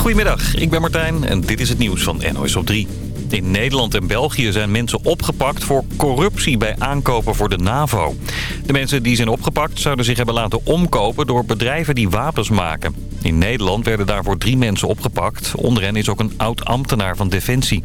Goedemiddag, ik ben Martijn en dit is het nieuws van NOS op 3. In Nederland en België zijn mensen opgepakt voor corruptie bij aankopen voor de NAVO. De mensen die zijn opgepakt zouden zich hebben laten omkopen door bedrijven die wapens maken. In Nederland werden daarvoor drie mensen opgepakt. Onder hen is ook een oud-ambtenaar van Defensie.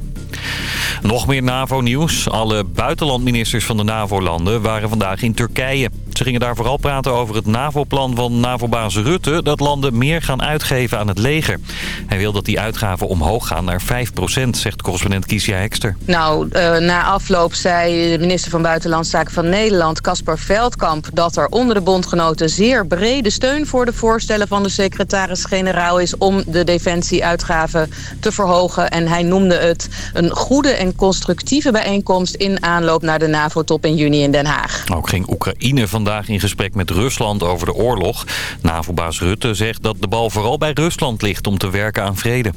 Nog meer NAVO-nieuws. Alle buitenlandministers van de NAVO-landen waren vandaag in Turkije. Ze gingen daar vooral praten over het NAVO-plan van NAVO-baas Rutte... dat landen meer gaan uitgeven aan het leger. Hij wil dat die uitgaven omhoog gaan naar 5% zegt correspondent Kiesja Hekster. Nou, uh, na afloop zei de minister van Buitenlandse Zaken van Nederland... Caspar Veldkamp dat er onder de bondgenoten zeer brede steun... voor de voorstellen van de secretaris-generaal is... om de defensieuitgaven te verhogen. En hij noemde het een goede en constructieve bijeenkomst... in aanloop naar de NAVO-top in juni in Den Haag. Ook ging Oekraïne van vandaag in gesprek met Rusland over de oorlog. NAVO-baas Rutte zegt dat de bal vooral bij Rusland ligt om te werken aan vrede.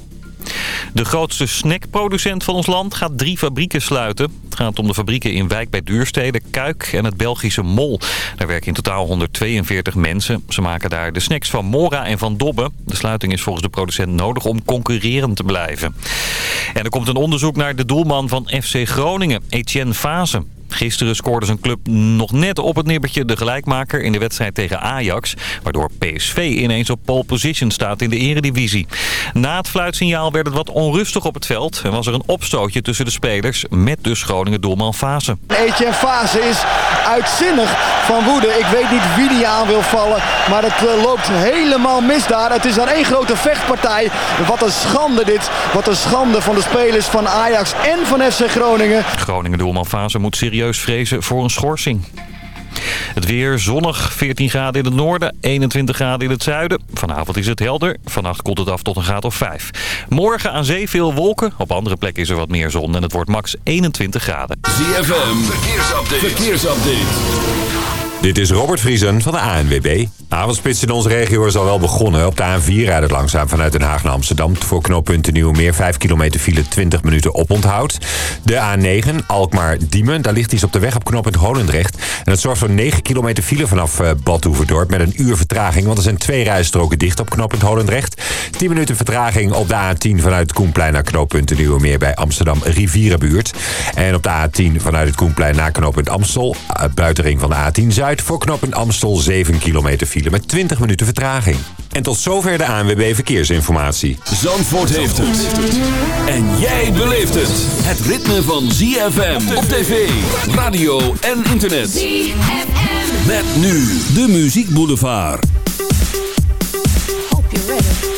De grootste snackproducent van ons land gaat drie fabrieken sluiten. Het gaat om de fabrieken in Wijk bij Duurstede, Kuik en het Belgische Mol. Daar werken in totaal 142 mensen. Ze maken daar de snacks van Mora en van Dobbe. De sluiting is volgens de producent nodig om concurrerend te blijven. En er komt een onderzoek naar de doelman van FC Groningen, Etienne Fase. Gisteren scoorde zijn club nog net op het nippertje de gelijkmaker in de wedstrijd tegen Ajax. Waardoor PSV ineens op pole position staat in de eredivisie. Na het fluitsignaal werd het wat onrustig op het veld. En was er een opstootje tussen de spelers met de Groningen doelman Fase. Etienne Fase is uitzinnig van woede. Ik weet niet wie die aan wil vallen. Maar het eh, loopt helemaal mis daar. Het is dan één grote vechtpartij. Wat een schande dit. Wat een schande van de spelers van Ajax en van FC Groningen. Groningen doelman Fase moet serieus serieus vrezen voor een schorsing. Het weer zonnig, 14 graden in het noorden, 21 graden in het zuiden. Vanavond is het helder, vannacht koelt het af tot een graad of 5. Morgen aan zee veel wolken, op andere plekken is er wat meer zon en het wordt max 21 graden. ZFM, verkeersupdate. verkeersupdate. Dit is Robert Vriesen van de ANWB. Avondspits in onze regio is al wel begonnen. Op de A4 rijdt het langzaam vanuit Den Haag naar Amsterdam. Voor knooppunt Nieuwmeer 5 kilometer file 20 minuten op onthoud. De A9 Alkmaar-Diemen. Daar ligt iets op de weg op knooppunt Holendrecht. En het zorgt voor 9 kilometer file vanaf uh, Badhoevedorp met een uur vertraging. Want er zijn twee rijstroken dicht op knooppunt Holendrecht. 10 minuten vertraging op de A10 vanuit Koenplein naar knooppunt Nieuwmeer bij Amsterdam Rivierenbuurt. En op de A10 vanuit het Koenplein naar knooppunt Amstel. Uh, buitenring van de A10 Zuid Zuid voor knooppunt Amstel 7 kilometer file met 20 minuten vertraging. En tot zover de ANWB Verkeersinformatie. Zandvoort heeft het. En jij beleeft het. Het ritme van ZFM op tv, radio en internet. ZFM. Met nu de Muziek Boulevard. Hope you're ready.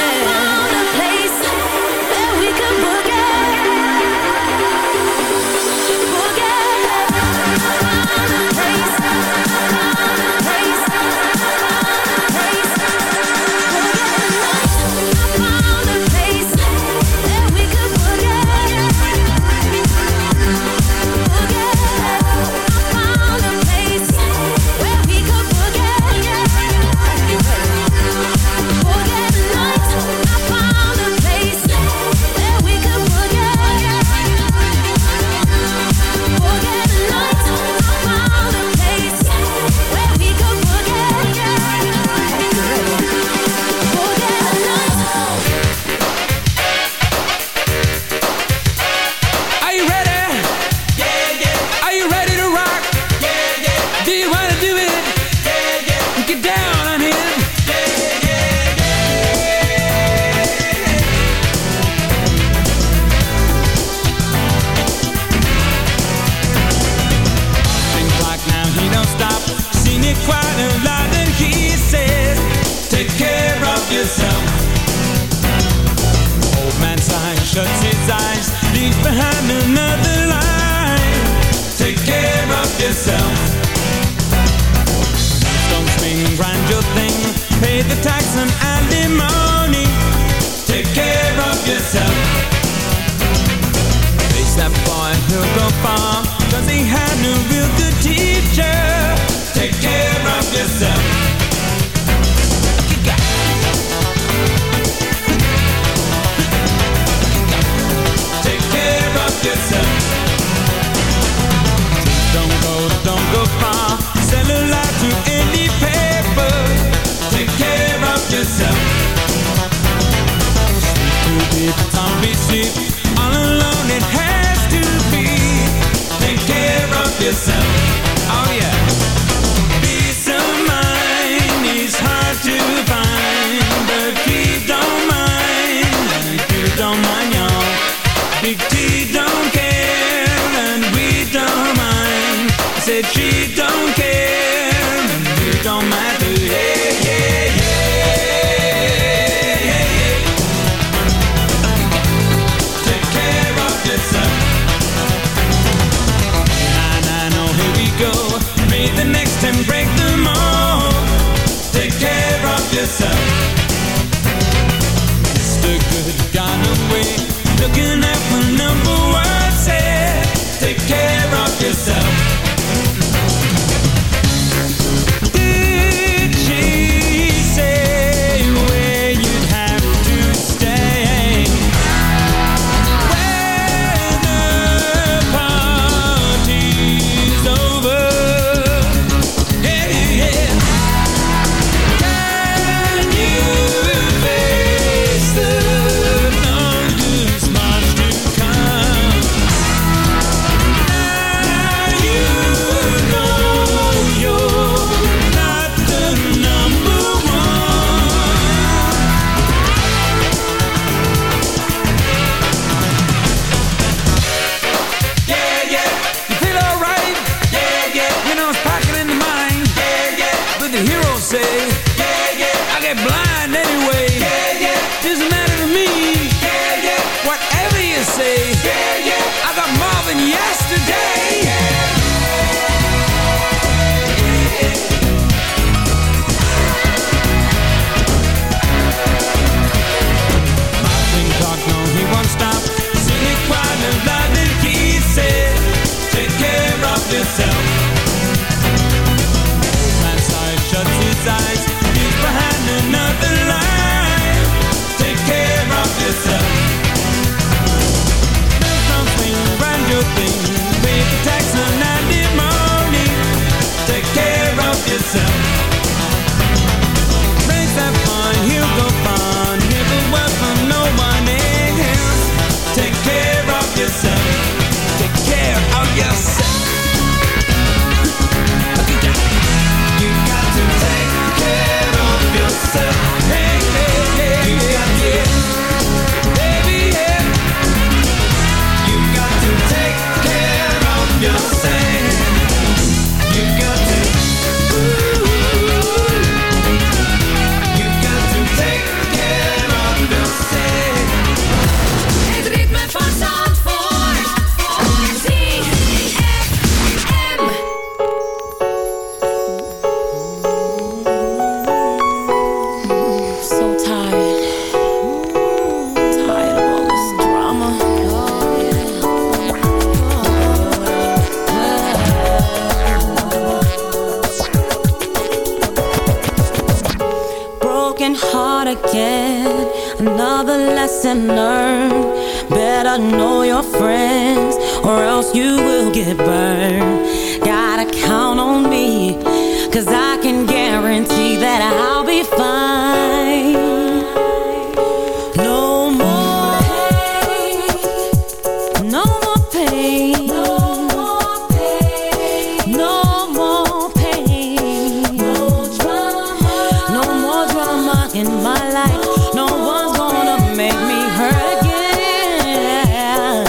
in my life. No one's gonna make me hurt again.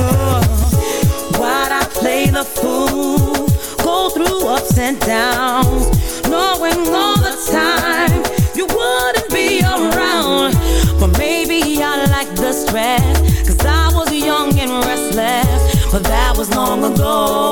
Oh, why'd I play the fool? Go through ups and downs, knowing all the time you wouldn't be around. But maybe I like the stress, cause I was young and restless. But that was long ago.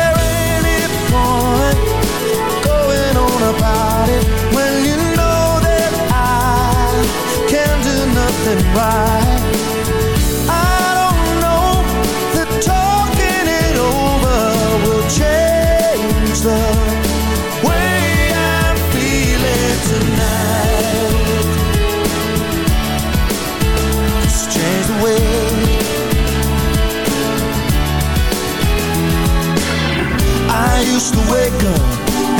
on about it when you know that I can do nothing right. I don't know that talking it over will change the way I'm feeling tonight. Just change the way. I used to wake up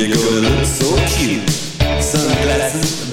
you're gonna look so cute. Sunglasses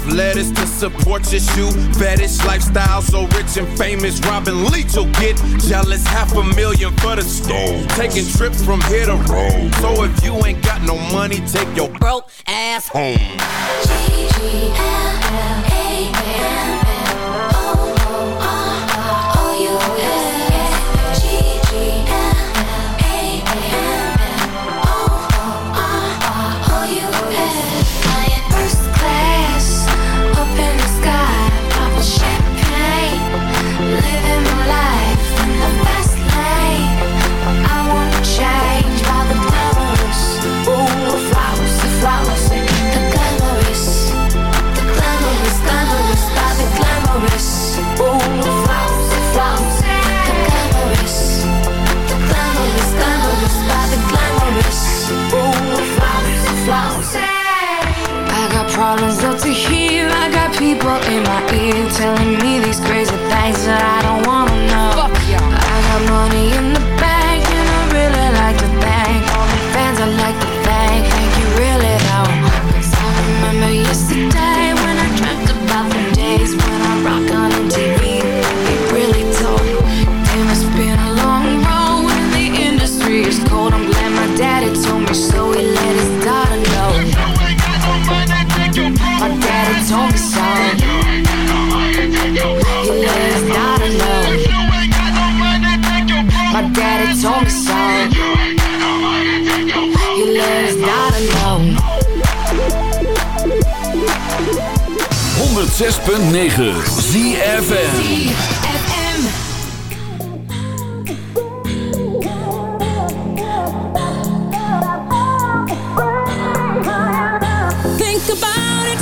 enough letters to support your shoe fetish lifestyle. So rich and famous, Robin Leach will get jealous. Half a million for the stove. Taking trips from here to Rome. So if you ain't got no money, take your broke ass home. G-G-L-L-A-M telling 106.9 ZFN Think about it.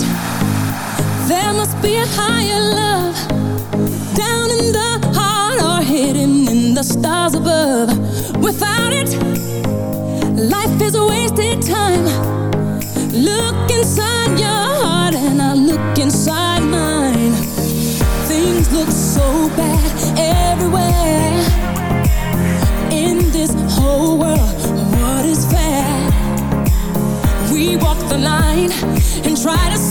There must be a higher and try to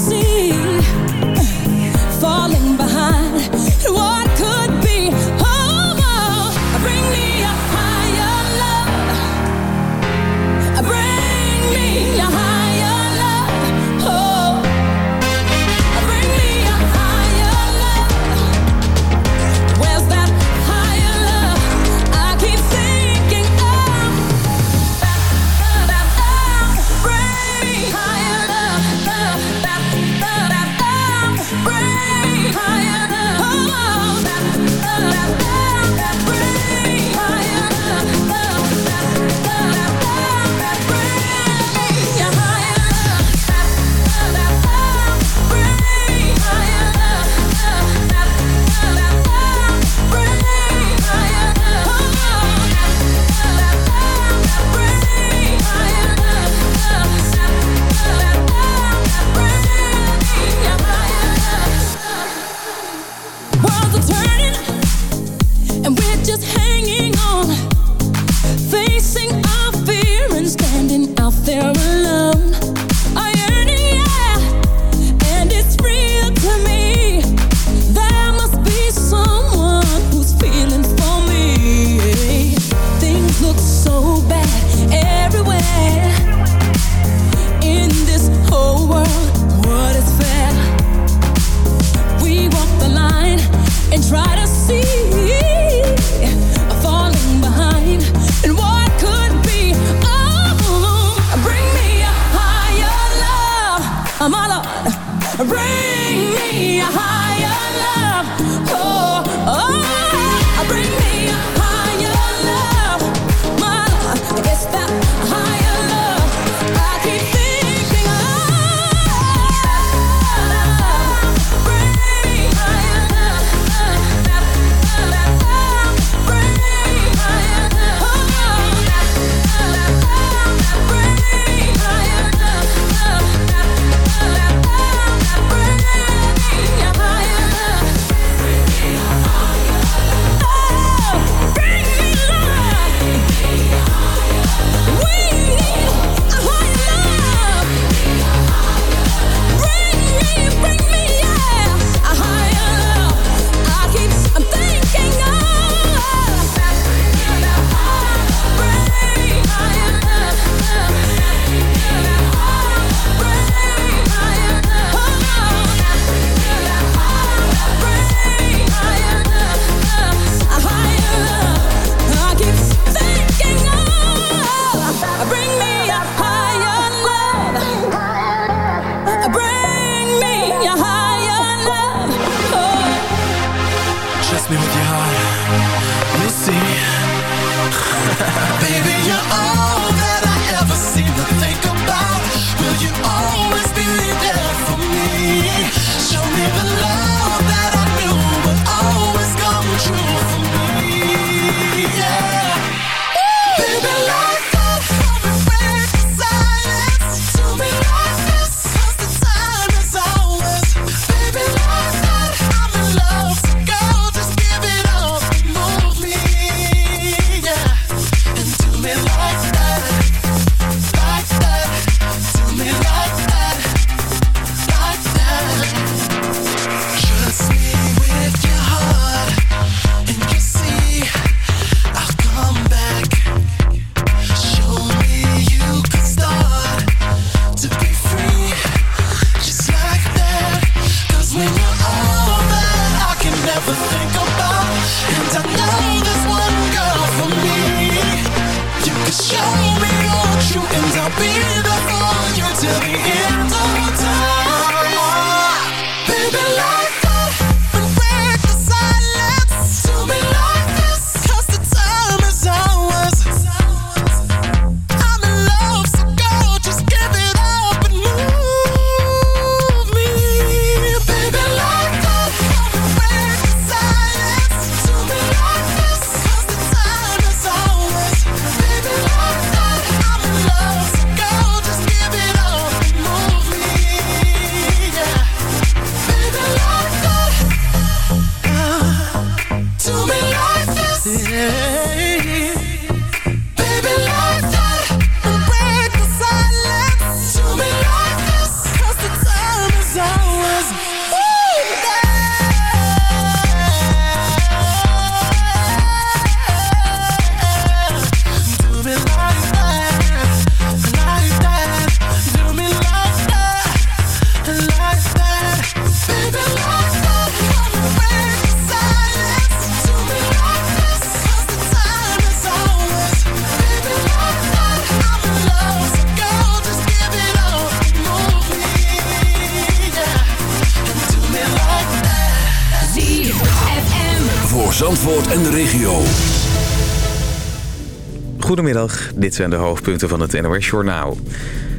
dit zijn de hoofdpunten van het NOS-journaal.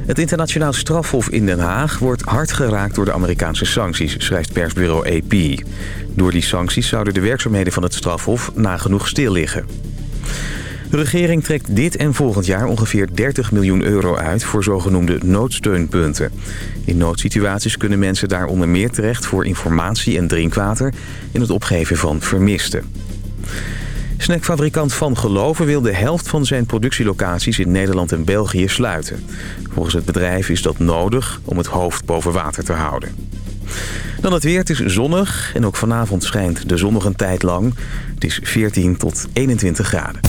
Het internationaal strafhof in Den Haag wordt hard geraakt door de Amerikaanse sancties, schrijft persbureau AP. Door die sancties zouden de werkzaamheden van het strafhof nagenoeg stil liggen. De regering trekt dit en volgend jaar ongeveer 30 miljoen euro uit voor zogenoemde noodsteunpunten. In noodsituaties kunnen mensen daar onder meer terecht voor informatie en drinkwater in het opgeven van vermisten. Snackfabrikant Van Geloven wil de helft van zijn productielocaties in Nederland en België sluiten. Volgens het bedrijf is dat nodig om het hoofd boven water te houden. Dan het weer. Het is zonnig en ook vanavond schijnt de zon nog een tijd lang. Het is 14 tot 21 graden.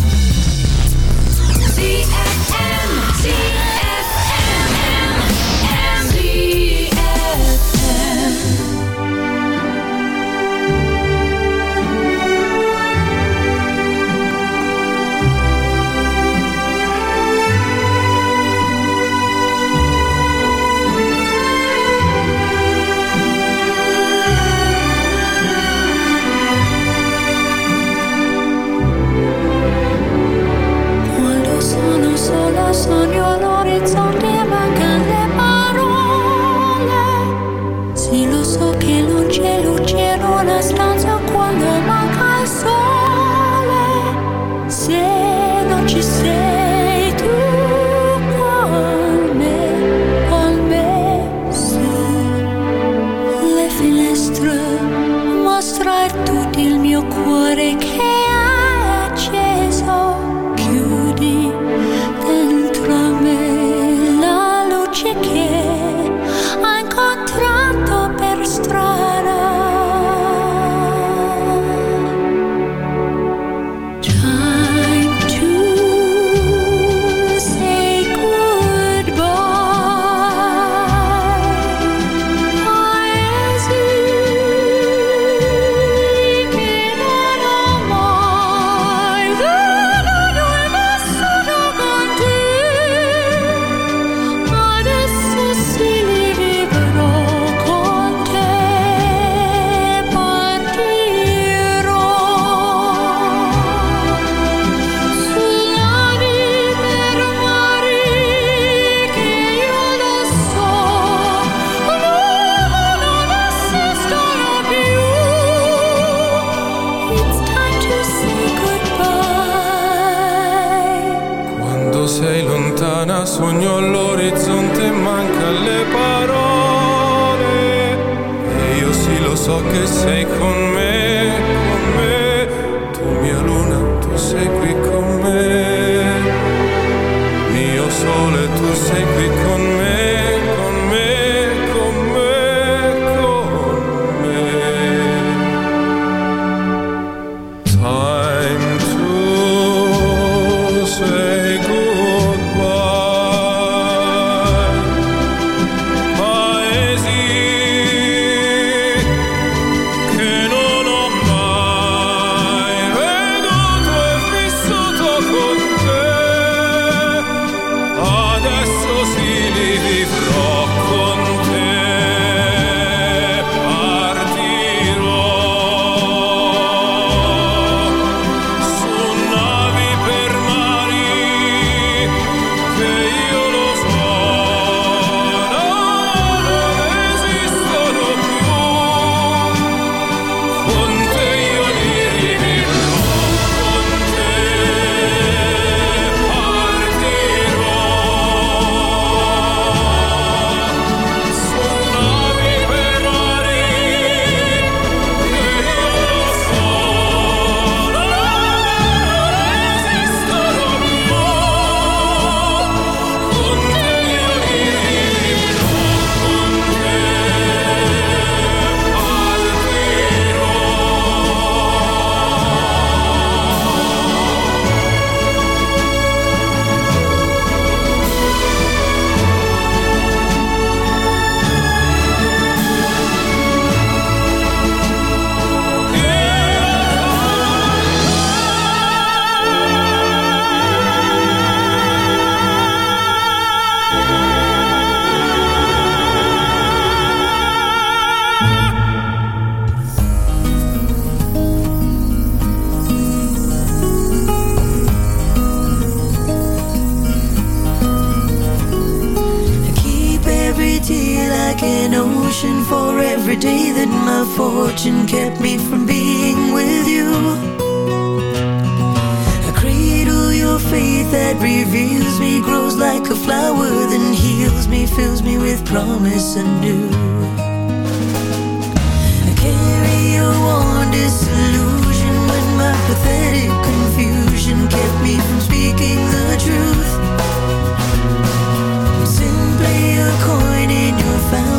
Say every day that my fortune kept me from being with you. I cradle your faith that reveals me, grows like a flower, then heals me, fills me with promise anew. I carry your warm disillusion when my pathetic confusion kept me from speaking the truth. Simply a coin in your fountain,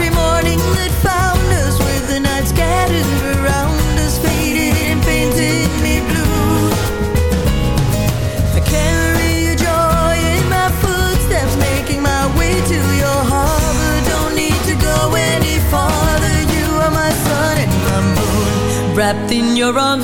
Wrapped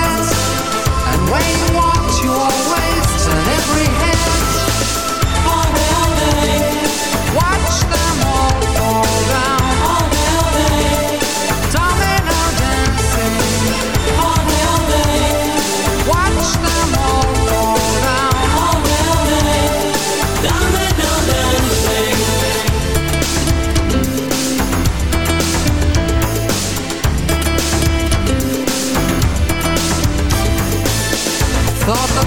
When you walked, you always.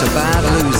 to loser.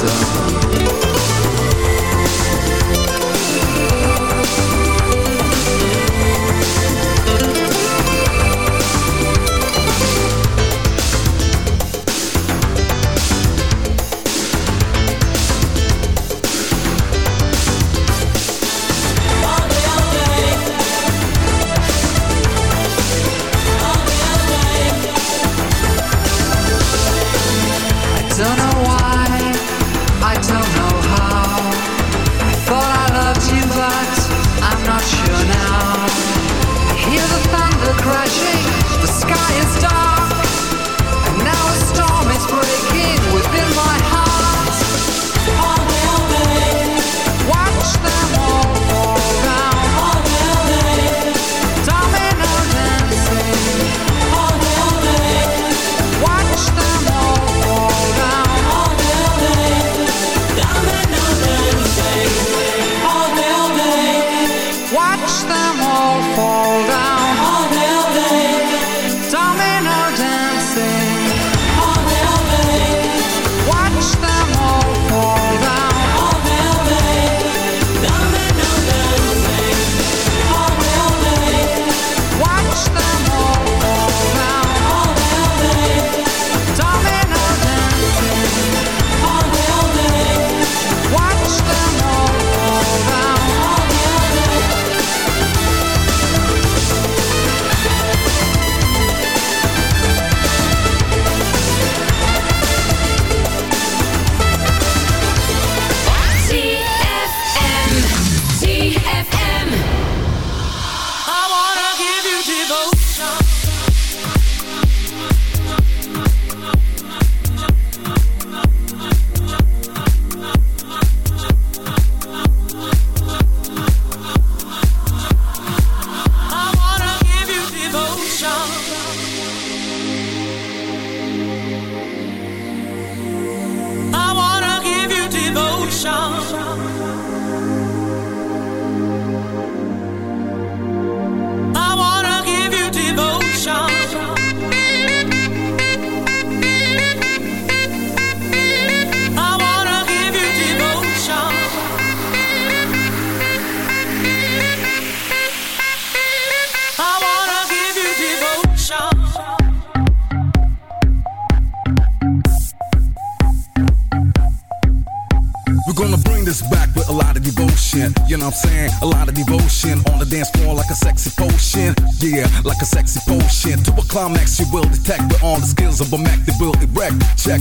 of a Mac, the will. Check,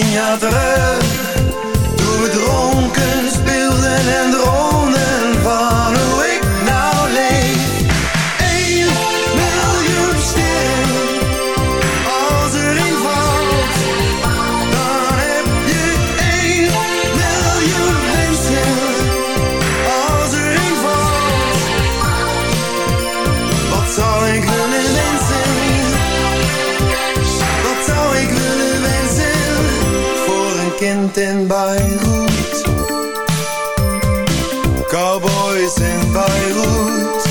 insegnata En en Beirut. Cowboys in Beirut.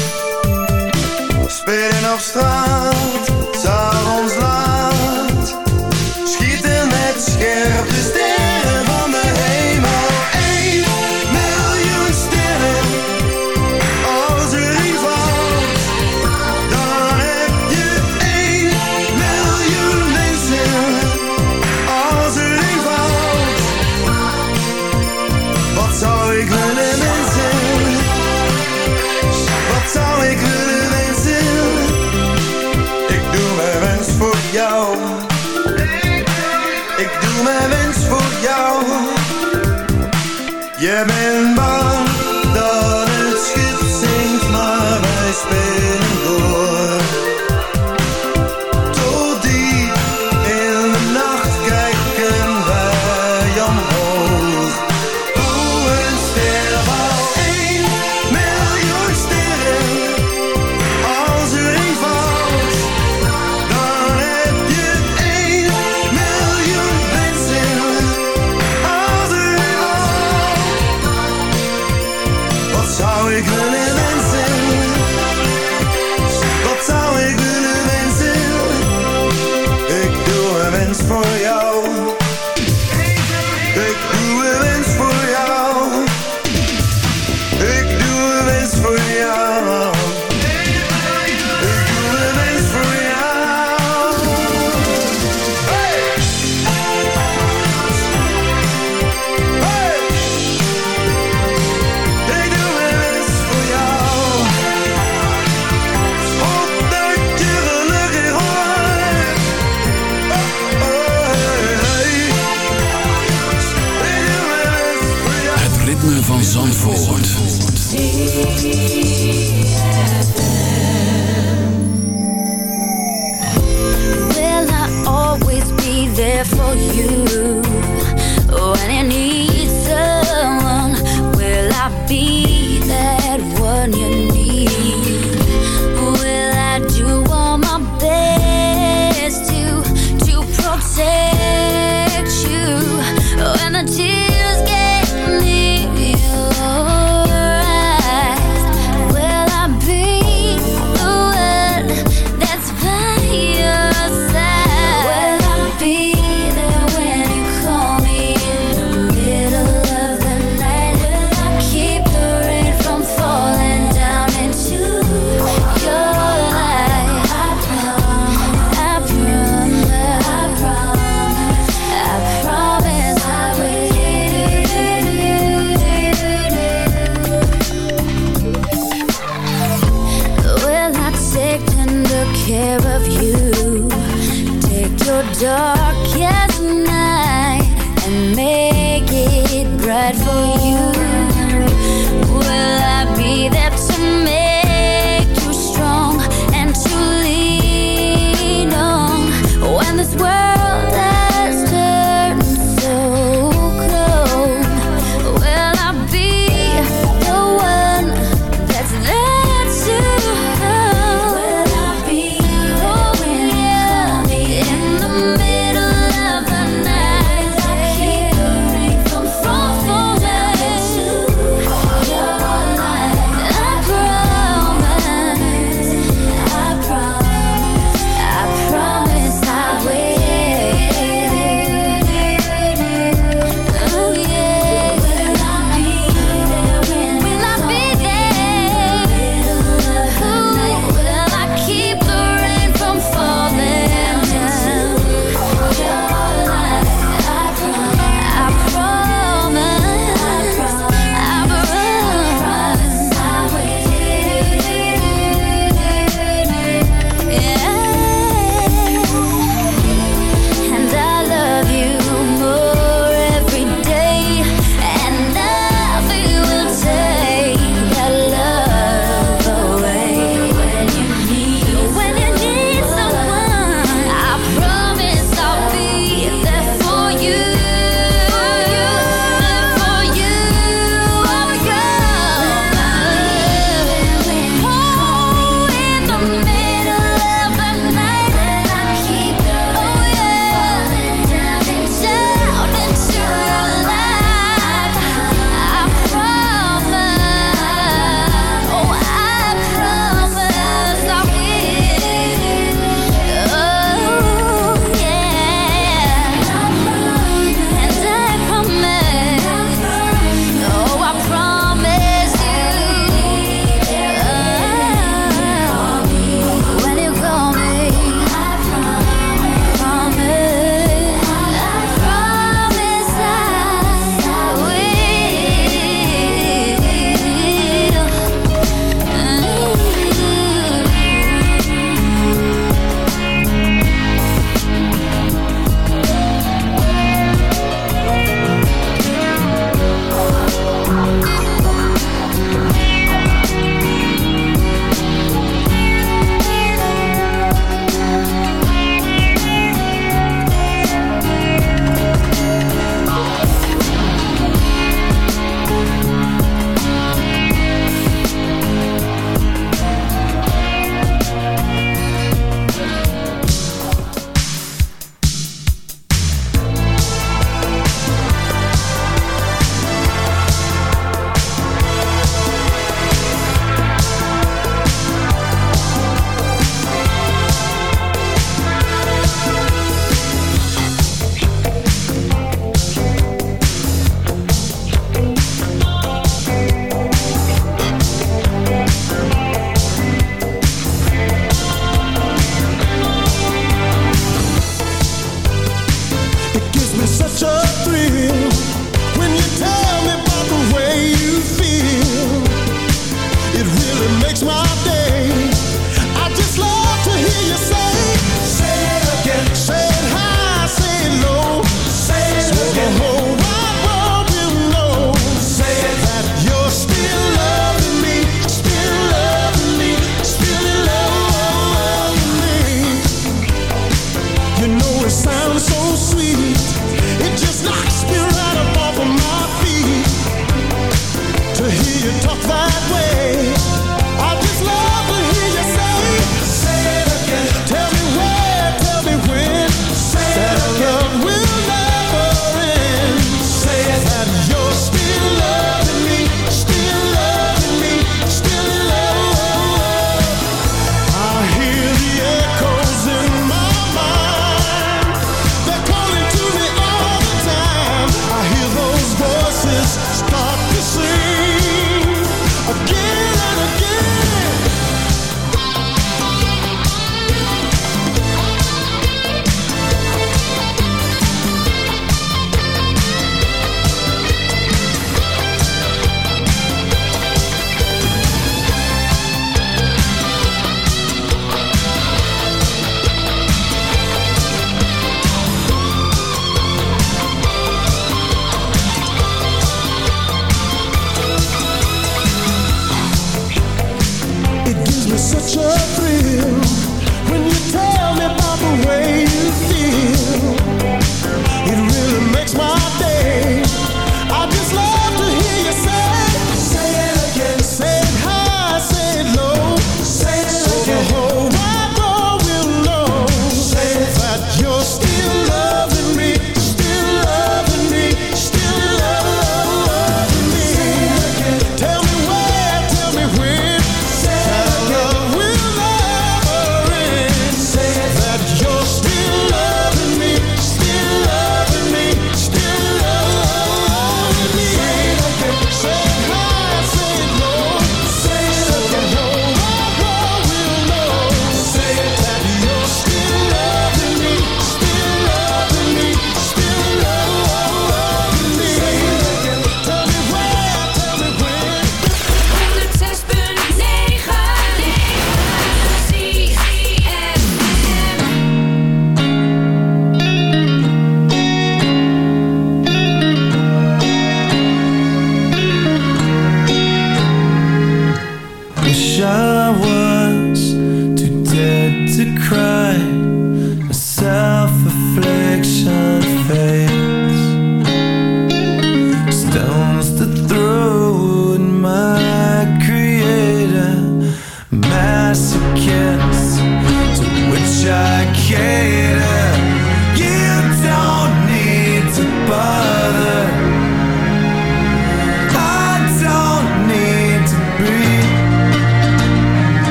Spelen op straat.